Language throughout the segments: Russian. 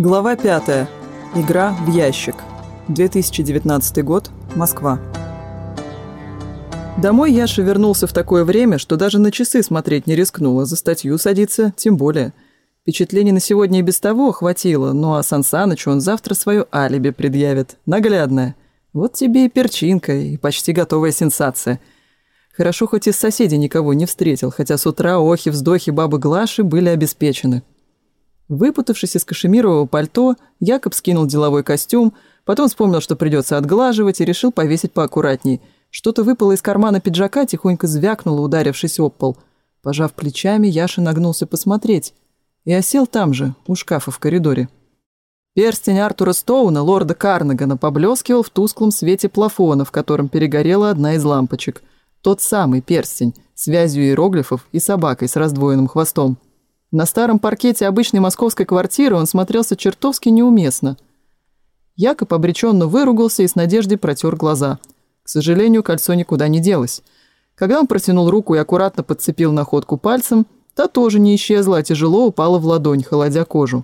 Глава 5. Игра в ящик. 2019 год. Москва. Домой Яша вернулся в такое время, что даже на часы смотреть не рискнула, за статью садиться тем более. Впечатлений на сегодня и без того хватило, ну а Сан Санычу он завтра свое алиби предъявит. Наглядное. Вот тебе и перчинка, и почти готовая сенсация. Хорошо, хоть из соседей никого не встретил, хотя с утра охи-вздохи бабы Глаши были обеспечены. Выпутавшись из кашемирового пальто, Якоб скинул деловой костюм, потом вспомнил, что придется отглаживать, и решил повесить поаккуратней. Что-то выпало из кармана пиджака, тихонько звякнуло, ударившись об пол. Пожав плечами, Яша нагнулся посмотреть. И осел там же, у шкафа в коридоре. Перстень Артура Стоуна, лорда Карнагана, поблескивал в тусклом свете плафона, в котором перегорела одна из лампочек. Тот самый перстень, связью иероглифов и собакой с раздвоенным хвостом. На старом паркете обычной московской квартиры он смотрелся чертовски неуместно. Якоб обреченно выругался и с надеждой протер глаза. К сожалению, кольцо никуда не делось. Когда он протянул руку и аккуратно подцепил находку пальцем, та тоже не исчезла, а тяжело упала в ладонь, холодя кожу.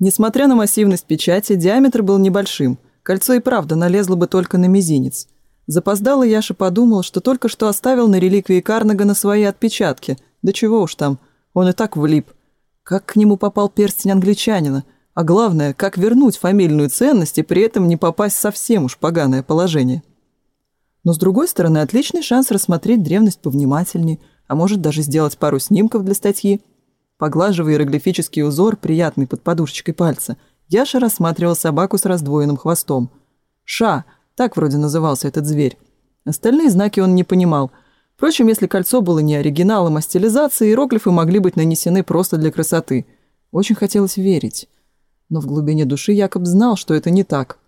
Несмотря на массивность печати, диаметр был небольшим. Кольцо и правда налезло бы только на мизинец. Запоздало Яша подумал, что только что оставил на реликвии Карнагана свои отпечатки. Да чего уж там – Он и так влип. Как к нему попал перстень англичанина? А главное, как вернуть фамильную ценность и при этом не попасть совсем уж поганое положение? Но, с другой стороны, отличный шанс рассмотреть древность повнимательнее, а может даже сделать пару снимков для статьи. Поглаживая иероглифический узор, приятный под подушечкой пальца, Яша рассматривал собаку с раздвоенным хвостом. «Ша!» – так вроде назывался этот зверь. Остальные знаки он не понимал – Впрочем, если кольцо было не оригиналом, а стилизацией, иероглифы могли быть нанесены просто для красоты. Очень хотелось верить. Но в глубине души Якоб знал, что это не так.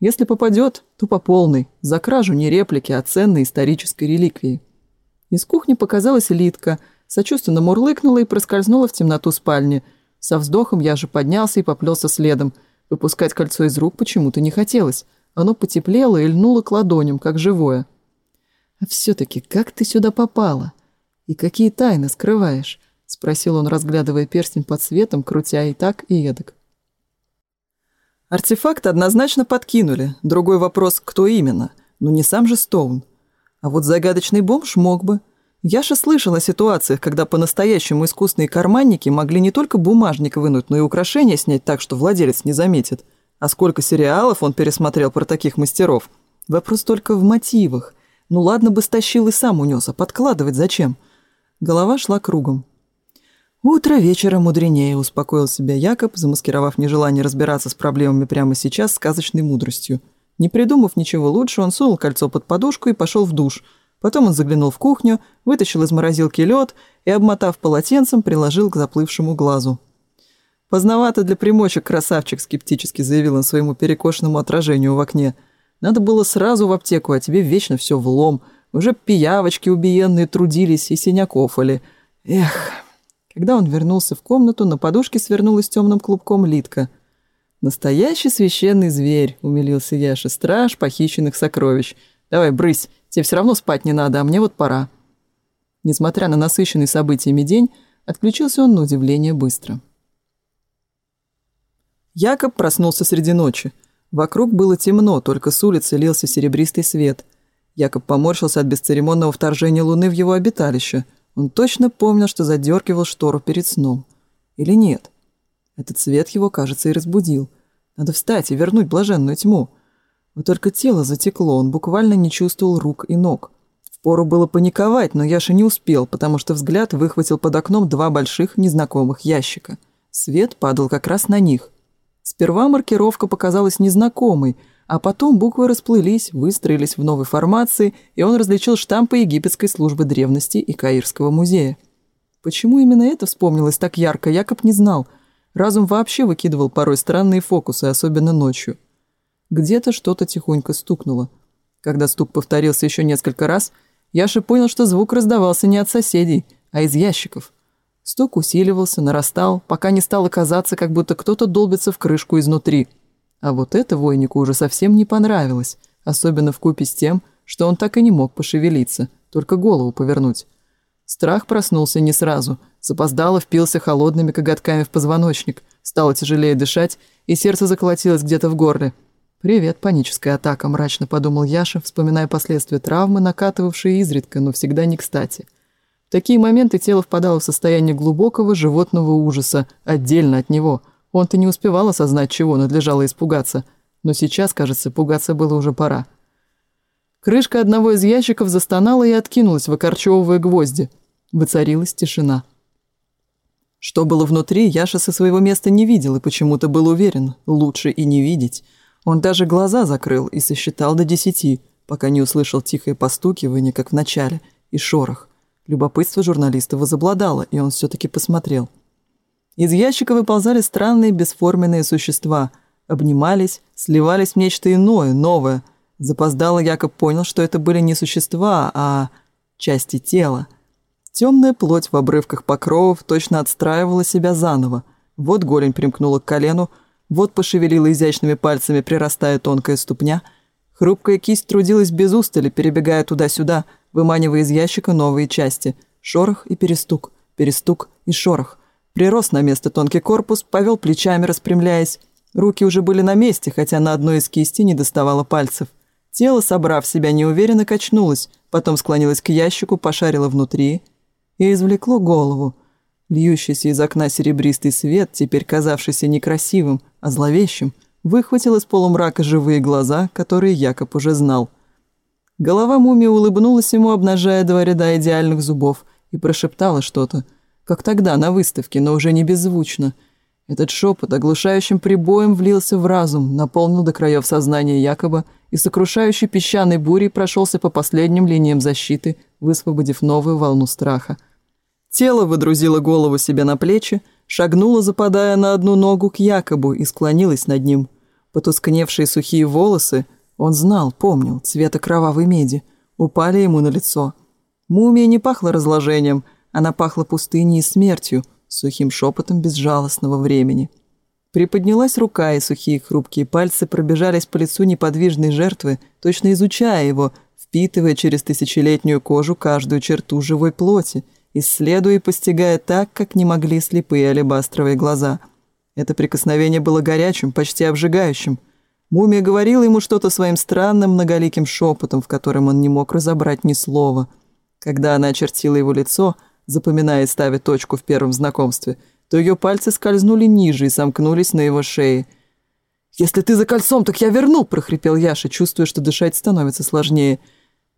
Если попадет, то по полной, за кражу не реплики, а ценной исторической реликвии. Из кухни показалась Литка, сочувственно мурлыкнула и проскользнула в темноту спальни. Со вздохом я же поднялся и поплелся следом. Выпускать кольцо из рук почему-то не хотелось. Оно потеплело и льнуло к ладоням, как живое. «А все-таки как ты сюда попала? И какие тайны скрываешь?» — спросил он, разглядывая перстень под светом, крутя и так, и эдак. Артефакт однозначно подкинули. Другой вопрос, кто именно. Ну не сам же Стоун. А вот загадочный бомж мог бы. Я же слышал о ситуациях, когда по-настоящему искусные карманники могли не только бумажник вынуть, но и украшения снять так, что владелец не заметит. А сколько сериалов он пересмотрел про таких мастеров? Вопрос только в мотивах. Ну ладно бы стащил и сам унес, а подкладывать зачем? Голова шла кругом. «Утро вечера мудренее», — успокоил себя Якоб, замаскировав нежелание разбираться с проблемами прямо сейчас сказочной мудростью. Не придумав ничего лучше, он сунул кольцо под подушку и пошел в душ. Потом он заглянул в кухню, вытащил из морозилки лед и, обмотав полотенцем, приложил к заплывшему глазу. «Поздновато для примочек, красавчик», — скептически заявил он своему перекошенному отражению в окне — надо было сразу в аптеку, а тебе вечно все влом. Уже пиявочки убиенные трудились и синяков Эх... Когда он вернулся в комнату, на подушке свернулась темным клубком Литка. «Настоящий священный зверь», — умилился Яша, — «страж похищенных сокровищ. Давай, брысь, тебе все равно спать не надо, а мне вот пора». Несмотря на насыщенный событиями день, отключился он на удивление быстро. Якоб проснулся среди ночи. Вокруг было темно, только с улицы лился серебристый свет. Якоб поморщился от бесцеремонного вторжения луны в его обиталище. Он точно помнил, что задергивал штору перед сном. Или нет? Этот свет его, кажется, и разбудил. Надо встать и вернуть блаженную тьму. Вот только тело затекло, он буквально не чувствовал рук и ног. Впору было паниковать, но Яша не успел, потому что взгляд выхватил под окном два больших незнакомых ящика. Свет падал как раз на них – Сперва маркировка показалась незнакомой, а потом буквы расплылись, выстроились в новой формации, и он различил штампы египетской службы древности и Каирского музея. Почему именно это вспомнилось так ярко, Якоб не знал. Разум вообще выкидывал порой странные фокусы, особенно ночью. Где-то что-то тихонько стукнуло. Когда стук повторился еще несколько раз, Яша понял, что звук раздавался не от соседей, а из ящиков – Стук усиливался, нарастал, пока не стало казаться, как будто кто-то долбится в крышку изнутри. А вот это войнику уже совсем не понравилось, особенно в купе с тем, что он так и не мог пошевелиться, только голову повернуть. Страх проснулся не сразу, запоздало впился холодными коготками в позвоночник, стало тяжелее дышать, и сердце заколотилось где-то в горле. «Привет, паническая атака», – мрачно подумал Яша, вспоминая последствия травмы, накатывавшие изредка, но всегда не кстати. Такие моменты тело впадало в состояние глубокого животного ужаса, отдельно от него. Он-то не успевал осознать, чего надлежало испугаться. Но сейчас, кажется, пугаться было уже пора. Крышка одного из ящиков застонала и откинулась, выкорчевывая гвозди. Воцарилась тишина. Что было внутри, Яша со своего места не видел и почему-то был уверен, лучше и не видеть. Он даже глаза закрыл и сосчитал до десяти, пока не услышал тихое постукивание, как в начале, и шорох. Любопытство журналиста возобладало, и он все-таки посмотрел. Из ящика выползали странные бесформенные существа, обнимались, сливались в нечто иное, новое. Запоздало Якоб понял, что это были не существа, а части тела. Темная плоть в обрывках покровов точно отстраивала себя заново. Вот голень примкнула к колену, вот пошевелила изящными пальцами, прирастая тонкая ступня. Хрупкая кисть трудилась без устали, перебегая туда-сюда – выманивая из ящика новые части. Шорох и перестук, перестук и шорох. Прирос на место тонкий корпус, повел плечами, распрямляясь. Руки уже были на месте, хотя на одной из кистей не доставало пальцев. Тело, собрав себя неуверенно, качнулось, потом склонилось к ящику, пошарило внутри и извлекло голову. Льющийся из окна серебристый свет, теперь казавшийся некрасивым, а зловещим, выхватил из полумрака живые глаза, которые Якоб уже знал – Голова мумии улыбнулась ему, обнажая два ряда идеальных зубов, и прошептала что-то, как тогда на выставке, но уже не беззвучно. Этот шепот оглушающим прибоем влился в разум, наполнил до краев сознания Якоба и сокрушающий песчаной бурей прошелся по последним линиям защиты, высвободив новую волну страха. Тело выдрузило голову себе на плечи, шагнуло, западая на одну ногу к Якобу, и склонилась над ним. Потускневшие сухие волосы — он знал, помнил, цвета кровавой меди. Упали ему на лицо. Мумия не пахла разложением, она пахла пустыней и смертью, сухим шепотом безжалостного времени. Приподнялась рука, и сухие хрупкие пальцы пробежались по лицу неподвижной жертвы, точно изучая его, впитывая через тысячелетнюю кожу каждую черту живой плоти, исследуя и постигая так, как не могли слепые алебастровые глаза. Это прикосновение было горячим, почти обжигающим – Мумия говорила ему что-то своим странным многоликим шепотом, в котором он не мог разобрать ни слова. Когда она очертила его лицо, запоминая и ставя точку в первом знакомстве, то ее пальцы скользнули ниже и сомкнулись на его шее. «Если ты за кольцом, так я верну!» – прохрипел Яша, чувствуя, что дышать становится сложнее.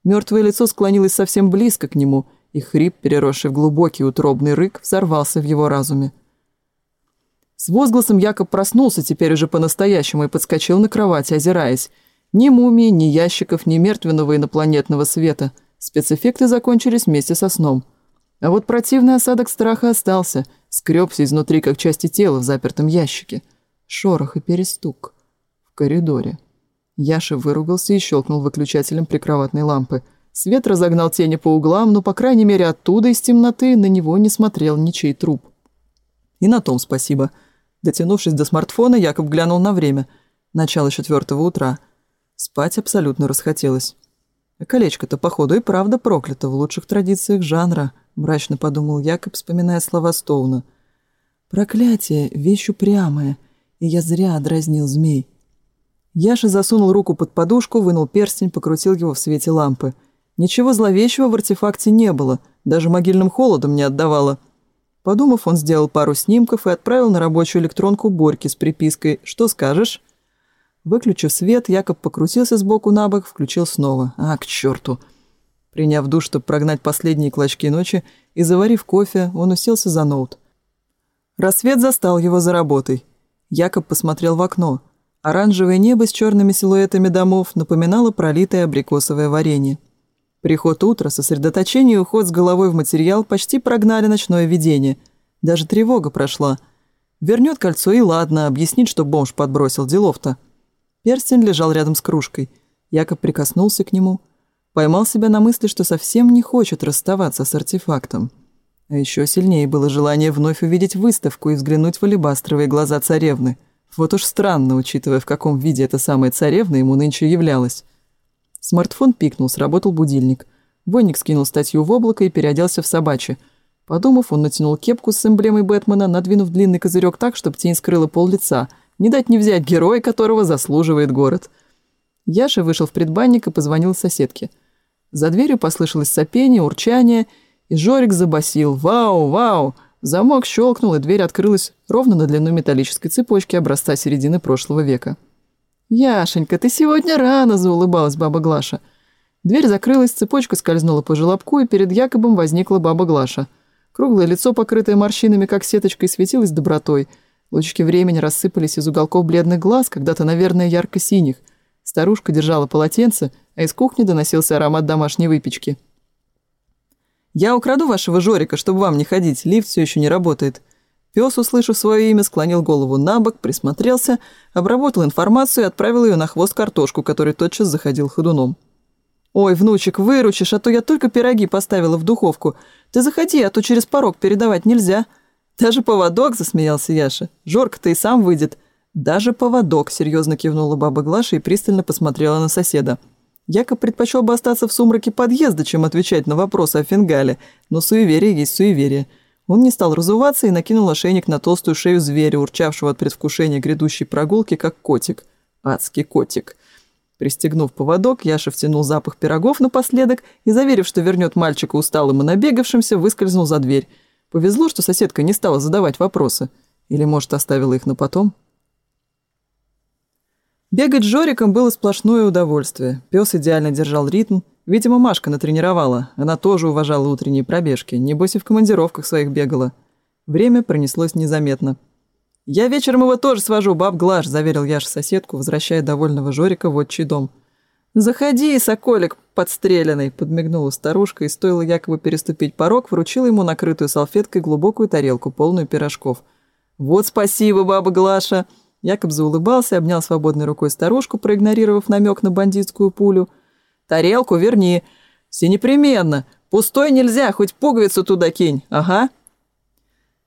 Мертвое лицо склонилось совсем близко к нему, и хрип, переросший в глубокий утробный рык, взорвался в его разуме. С возгласом Якоб проснулся теперь уже по-настоящему и подскочил на кровать, озираясь. Ни мумии, ни ящиков, ни мертвенного инопланетного света. Спецэффекты закончились вместе со сном. А вот противный осадок страха остался, скребся изнутри, как части тела в запертом ящике. Шорох и перестук. В коридоре. Яша выругался и щелкнул выключателем прикроватной лампы. Свет разогнал тени по углам, но, по крайней мере, оттуда, из темноты, на него не смотрел ничей труп. И на том спасибо дотянувшись до смартфона, Яков глянул на время. Начало четвертого утра. Спать абсолютно расхотелось. А колечко-то, походу, и правда проклято в лучших традициях жанра, мрачно подумал Якоб, вспоминая слова Стоуна. Проклятие, вещь упрямая, и я зря дразнил змей. Яша засунул руку под подушку, вынул перстень, покрутил его в свете лампы. Ничего зловещего в артефакте не было, даже могильным холодом не отдавало — Подумав, он сделал пару снимков и отправил на рабочую электронку Борьки с припиской «Что скажешь?». Выключив свет, Якоб покрутился сбоку на бок, включил снова. «А, к черту!» Приняв душ, чтобы прогнать последние клочки ночи, и заварив кофе, он уселся за ноут. Рассвет застал его за работой. Якоб посмотрел в окно. Оранжевое небо с черными силуэтами домов напоминало пролитое абрикосовое варенье. Приход утра, сосредоточение и уход с головой в материал почти прогнали ночное видение. Даже тревога прошла. Вернет кольцо и ладно, объяснит, что бомж подбросил делов-то. Перстень лежал рядом с кружкой. Якоб прикоснулся к нему. Поймал себя на мысли, что совсем не хочет расставаться с артефактом. А еще сильнее было желание вновь увидеть выставку и взглянуть в алебастровые глаза царевны. Вот уж странно, учитывая, в каком виде эта самая царевна ему нынче являлась. Смартфон пикнул, сработал будильник. Войник скинул статью в облако и переоделся в собачье. Подумав, он натянул кепку с эмблемой Бэтмена, надвинув длинный козырек так, чтобы тень скрыла пол лица. Не дать не взять героя, которого заслуживает город. Яша вышел в предбанник и позвонил соседке. За дверью послышалось сопение, урчание, и Жорик забасил «Вау, вау!». Замок щелкнул, и дверь открылась ровно на длину металлической цепочки образца середины прошлого века. «Яшенька, ты сегодня рано!» – заулыбалась баба Глаша. Дверь закрылась, цепочка скользнула по желобку, и перед Якобом возникла баба Глаша. Круглое лицо, покрытое морщинами, как сеточкой, светилось добротой. Лучики времени рассыпались из уголков бледных глаз, когда-то, наверное, ярко-синих. Старушка держала полотенце, а из кухни доносился аромат домашней выпечки. «Я украду вашего Жорика, чтобы вам не ходить, лифт все еще не работает», Пес, услышав свое имя, склонил голову на бок, присмотрелся, обработал информацию и отправил ее на хвост картошку, который тотчас заходил ходуном. «Ой, внучек, выручишь, а то я только пироги поставила в духовку. Ты заходи, а то через порог передавать нельзя». «Даже поводок!» — засмеялся Яша. «Жорка-то и сам выйдет». «Даже поводок!» — серьезно кивнула баба Глаша и пристально посмотрела на соседа. Яко предпочел бы остаться в сумраке подъезда, чем отвечать на вопросы о фингале, но суеверие есть суеверие — он не стал разуваться и накинул ошейник на толстую шею зверя, урчавшего от предвкушения грядущей прогулки, как котик. Адский котик. Пристегнув поводок, Яша втянул запах пирогов напоследок и, заверив, что вернет мальчика усталым и набегавшимся, выскользнул за дверь. Повезло, что соседка не стала задавать вопросы. Или, может, оставила их на потом? Бегать с Жориком было сплошное удовольствие. Пес идеально держал ритм, Видимо, Машка натренировала. Она тоже уважала утренние пробежки. Небось и в командировках своих бегала. Время пронеслось незаметно. «Я вечером его тоже свожу, баб Глаш», – заверил Яш соседку, возвращая довольного Жорика в отчий дом. «Заходи, соколик подстреленный», – подмигнула старушка, и стоило якобы переступить порог, вручила ему накрытую салфеткой глубокую тарелку, полную пирожков. «Вот спасибо, баба Глаша!» Якоб заулыбался, обнял свободной рукой старушку, проигнорировав намек на бандитскую пулю – Тарелку верни. Все непременно. Пустой нельзя, хоть пуговицу туда кинь. Ага».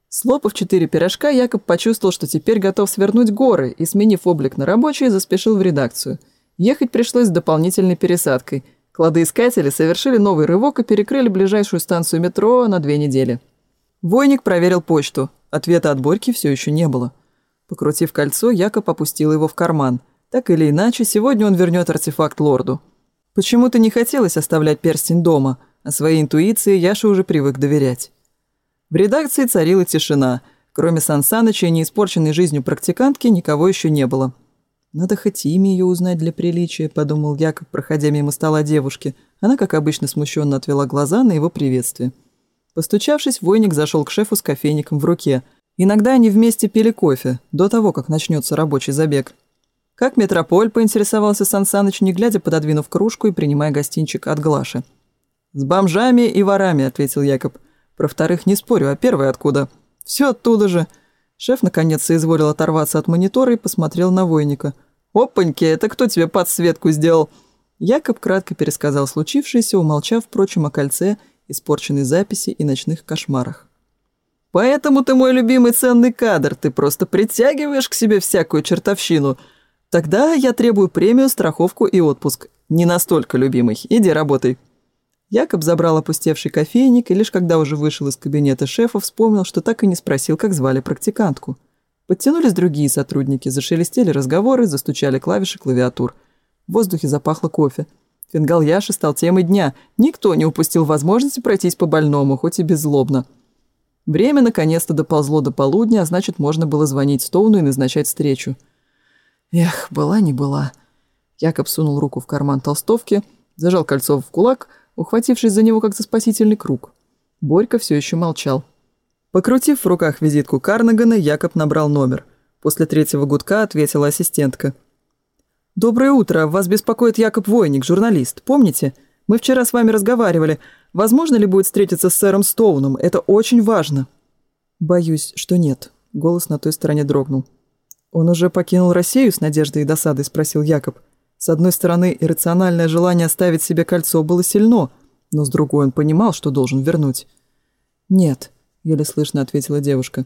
Слопав четыре пирожка, Якоб почувствовал, что теперь готов свернуть горы и, сменив облик на рабочий, заспешил в редакцию. Ехать пришлось с дополнительной пересадкой. Кладоискатели совершили новый рывок и перекрыли ближайшую станцию метро на две недели. Войник проверил почту. Ответа от Борьки все еще не было. Покрутив кольцо, Якоб опустил его в карман. Так или иначе, сегодня он вернет артефакт лорду. Почему-то не хотелось оставлять перстень дома, а своей интуиции Яша уже привык доверять. В редакции царила тишина. Кроме Сан Саныча и неиспорченной жизнью практикантки никого еще не было. «Надо хоть имя ее узнать для приличия», — подумал Яков, проходя мимо стола девушки. Она, как обычно, смущенно отвела глаза на его приветствие. Постучавшись, войник зашел к шефу с кофейником в руке. Иногда они вместе пили кофе, до того, как начнется рабочий забег. Как метрополь, поинтересовался Сан Саныч, не глядя, пододвинув кружку и принимая гостинчик от Глаши. «С бомжами и ворами», — ответил Якоб. «Про вторых не спорю, а первый откуда?» «Все оттуда же». Шеф наконец соизволил оторваться от монитора и посмотрел на войника. «Опаньки, это кто тебе подсветку сделал?» Якоб кратко пересказал случившееся, умолчав, впрочем, о кольце, испорченной записи и ночных кошмарах. «Поэтому ты мой любимый ценный кадр, ты просто притягиваешь к себе всякую чертовщину», Тогда я требую премию, страховку и отпуск. Не настолько, любимый. Иди работай». Якоб забрал опустевший кофейник и лишь когда уже вышел из кабинета шефа, вспомнил, что так и не спросил, как звали практикантку. Подтянулись другие сотрудники, зашелестели разговоры, застучали клавиши клавиатур. В воздухе запахло кофе. Фингал Яши стал темой дня. Никто не упустил возможности пройтись по больному, хоть и беззлобно. Время наконец-то доползло до полудня, а значит, можно было звонить Стоуну и назначать встречу. Эх, была не была. Якоб сунул руку в карман толстовки, зажал кольцо в кулак, ухватившись за него как за спасительный круг. Борька все еще молчал. Покрутив в руках визитку Карнагана, Якоб набрал номер. После третьего гудка ответила ассистентка. «Доброе утро. Вас беспокоит Якоб Войник, журналист. Помните? Мы вчера с вами разговаривали. Возможно ли будет встретиться с сэром Стоуном? Это очень важно». «Боюсь, что нет», — голос на той стороне дрогнул. Он уже покинул Россию с надеждой и досадой, спросил Якоб. С одной стороны, иррациональное желание оставить себе кольцо было сильно, но с другой он понимал, что должен вернуть. «Нет», — еле слышно ответила девушка.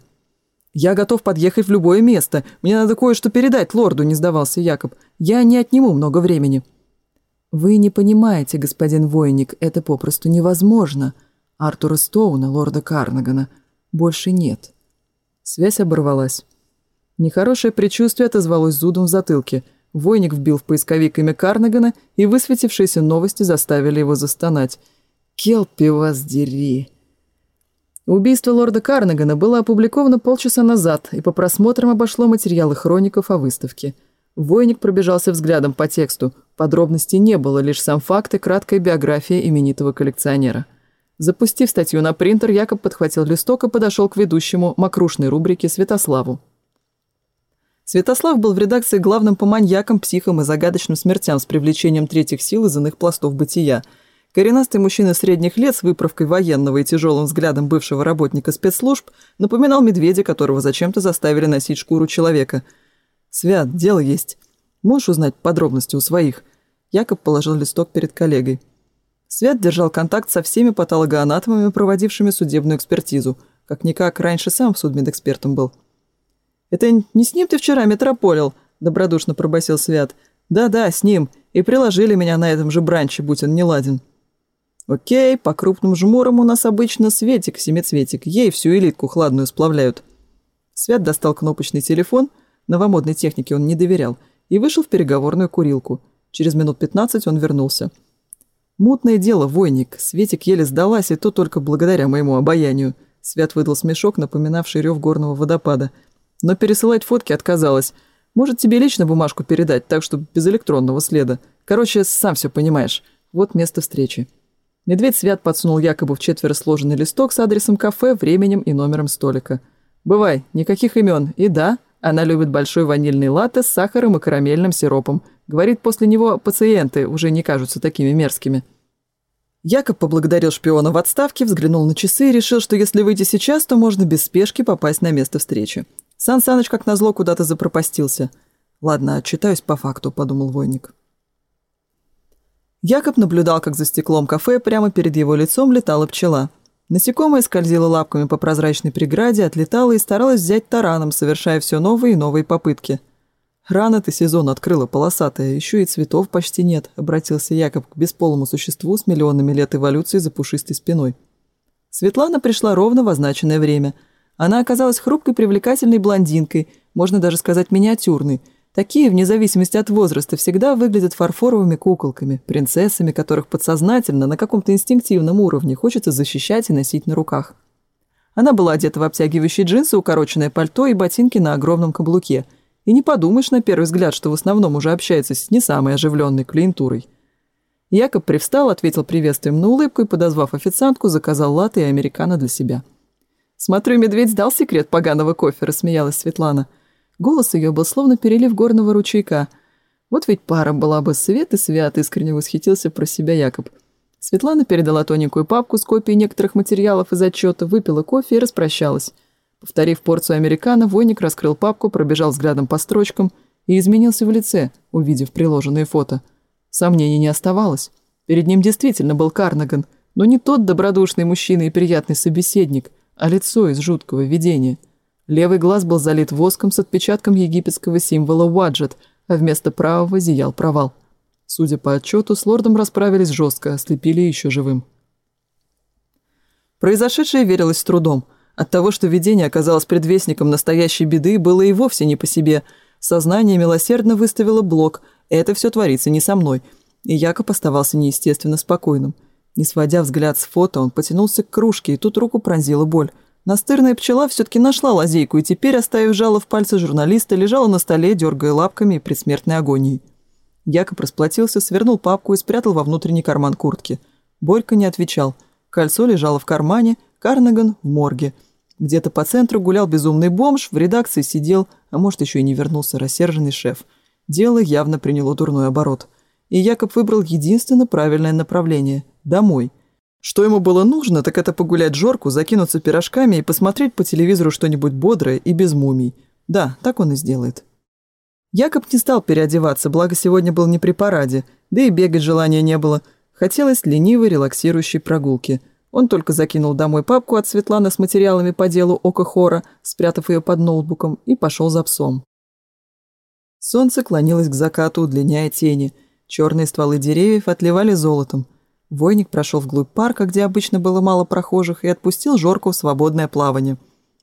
«Я готов подъехать в любое место. Мне надо кое-что передать лорду», — не сдавался Якоб. «Я не отниму много времени». «Вы не понимаете, господин воинник, это попросту невозможно. Артура Стоуна, лорда Карнагана, больше нет». Связь оборвалась. Нехорошее предчувствие отозвалось зудом в затылке. Войник вбил в поисковик имя Карнагана, и высветившиеся новости заставили его застонать. «Келпи вас дери!» Убийство лорда Карнагана было опубликовано полчаса назад и по просмотрам обошло материалы хроников о выставке. Войник пробежался взглядом по тексту. Подробностей не было, лишь сам факт и краткая биография именитого коллекционера. Запустив статью на принтер, Якоб подхватил листок и подошел к ведущему макрушной рубрике Святославу. Святослав был в редакции главным поманьяком, психом и загадочным смертям с привлечением третьих сил из иных пластов бытия. Коренастый мужчина средних лет с выправкой военного и тяжелым взглядом бывшего работника спецслужб напоминал медведя, которого зачем-то заставили носить шкуру человека. «Свят, дело есть. Можешь узнать подробности у своих?» Якоб положил листок перед коллегой. Свят держал контакт со всеми патологоанатомами, проводившими судебную экспертизу. Как-никак, раньше сам судмедэкспертом был. «Это не с ним ты вчера метрополил?» – добродушно пробасил Свят. «Да-да, с ним. И приложили меня на этом же бранче, будь он неладен». «Окей, по крупным жмурам у нас обычно Светик-семицветик. Ей всю элитку хладную сплавляют». Свят достал кнопочный телефон. Новомодной технике он не доверял. И вышел в переговорную курилку. Через минут пятнадцать он вернулся. «Мутное дело, войник. Светик еле сдалась, и то только благодаря моему обаянию». Свят выдал смешок, напоминавший рев горного водопада – но пересылать фотки отказалась. Может, тебе лично бумажку передать, так чтобы без электронного следа. Короче, сам все понимаешь. Вот место встречи». Медведь Свят подсунул якобы в четверо сложенный листок с адресом кафе, временем и номером столика. «Бывай, никаких имен. И да, она любит большой ванильный латте с сахаром и карамельным сиропом. Говорит, после него пациенты уже не кажутся такими мерзкими». Якоб поблагодарил шпиона в отставке, взглянул на часы и решил, что если выйти сейчас, то можно без спешки попасть на место встречи. Сан Саныч, как назло, куда-то запропастился. Ладно, отчитаюсь по факту, подумал войник. Якоб наблюдал, как за стеклом кафе прямо перед его лицом летала пчела. Насекомое скользило лапками по прозрачной преграде, отлетало и старалось взять тараном, совершая все новые и новые попытки. «Рано ты сезон открыла, полосатая, еще и цветов почти нет», — обратился Якоб к бесполому существу с миллионами лет эволюции за пушистой спиной. Светлана пришла ровно в означенное время — она оказалась хрупкой, привлекательной блондинкой, можно даже сказать миниатюрной. Такие, вне зависимости от возраста, всегда выглядят фарфоровыми куколками, принцессами, которых подсознательно, на каком-то инстинктивном уровне, хочется защищать и носить на руках. Она была одета в обтягивающие джинсы, укороченное пальто и ботинки на огромном каблуке. И не подумаешь на первый взгляд, что в основном уже общается с не самой оживленной клиентурой. Якоб привстал, ответил приветствием на улыбку и, подозвав официантку, заказал латы и американо для себя. Смотрю, медведь дал секрет поганого кофе, рассмеялась Светлана. Голос ее был словно перелив горного ручейка. Вот ведь пара была бы свет и свят, искренне восхитился про себя Якоб. Светлана передала тоненькую папку с копией некоторых материалов из отчета, выпила кофе и распрощалась. Повторив порцию американо, войник раскрыл папку, пробежал взглядом по строчкам и изменился в лице, увидев приложенные фото. Сомнений не оставалось. Перед ним действительно был Карнаган, но не тот добродушный мужчина и приятный собеседник – а лицо из жуткого видения. Левый глаз был залит воском с отпечатком египетского символа «Ваджет», а вместо правого зиял провал. Судя по отчету, с лордом расправились жестко, ослепили еще живым. Произошедшее верилось с трудом. От того, что видение оказалось предвестником настоящей беды, было и вовсе не по себе. Сознание милосердно выставило блок «это все творится не со мной», и Якоб оставался неестественно спокойным – не сводя взгляд с фото, он потянулся к кружке, и тут руку пронзила боль. Настырная пчела все-таки нашла лазейку, и теперь, оставив жало в пальце журналиста, лежала на столе, дергая лапками и предсмертной агонией. Якоб расплатился, свернул папку и спрятал во внутренний карман куртки. Борька не отвечал. Кольцо лежало в кармане, Карнаган в морге. Где-то по центру гулял безумный бомж, в редакции сидел, а может, еще и не вернулся рассерженный шеф. Дело явно приняло дурной оборот – и Якоб выбрал единственно правильное направление – домой. Что ему было нужно, так это погулять Жорку, закинуться пирожками и посмотреть по телевизору что-нибудь бодрое и без мумий. Да, так он и сделает. Якоб не стал переодеваться, благо сегодня был не при параде, да и бегать желания не было. Хотелось ленивой, релаксирующей прогулки. Он только закинул домой папку от Светланы с материалами по делу Ока Хора, спрятав ее под ноутбуком, и пошел за псом. Солнце клонилось к закату, удлиняя тени – Черные стволы деревьев отливали золотом. Войник прошел вглубь парка, где обычно было мало прохожих, и отпустил Жорку в свободное плавание.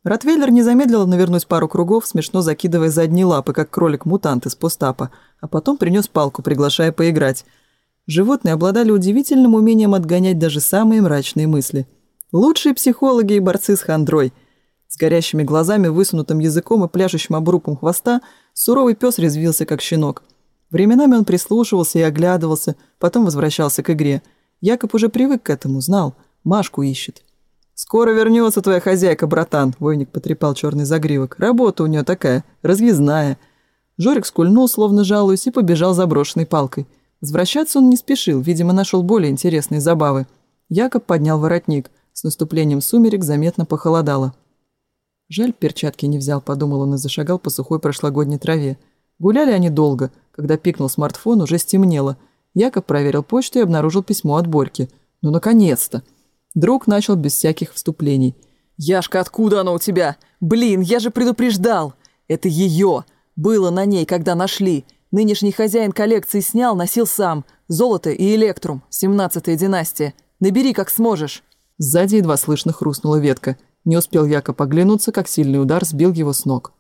Ротвейлер не замедлил навернуть пару кругов, смешно закидывая задние лапы, как кролик-мутант из постапа, а потом принес палку, приглашая поиграть. Животные обладали удивительным умением отгонять даже самые мрачные мысли. Лучшие психологи и борцы с хандрой. С горящими глазами, высунутым языком и пляшущим обрубком хвоста суровый пес резвился, как щенок. Временами он прислушивался и оглядывался, потом возвращался к игре. Якоб уже привык к этому, знал. Машку ищет. «Скоро вернется твоя хозяйка, братан!» Войник потрепал черный загривок. «Работа у нее такая, развязная. Жорик скульнул, словно жалуясь, и побежал заброшенной палкой. Возвращаться он не спешил, видимо, нашел более интересные забавы. Якоб поднял воротник. С наступлением сумерек заметно похолодало. «Жаль, перчатки не взял», — подумал он и зашагал по сухой прошлогодней траве. Гуляли они долго. Когда пикнул смартфон, уже стемнело. Яков проверил почту и обнаружил письмо от Борьки. Ну, наконец-то! Друг начал без всяких вступлений. «Яшка, откуда оно у тебя? Блин, я же предупреждал! Это ее! Было на ней, когда нашли. Нынешний хозяин коллекции снял, носил сам. Золото и электрум. Семнадцатая династия. Набери, как сможешь». Сзади едва слышно хрустнула ветка. Не успел Яков оглянуться, как сильный удар сбил его с ног.